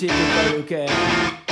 siete quello che è.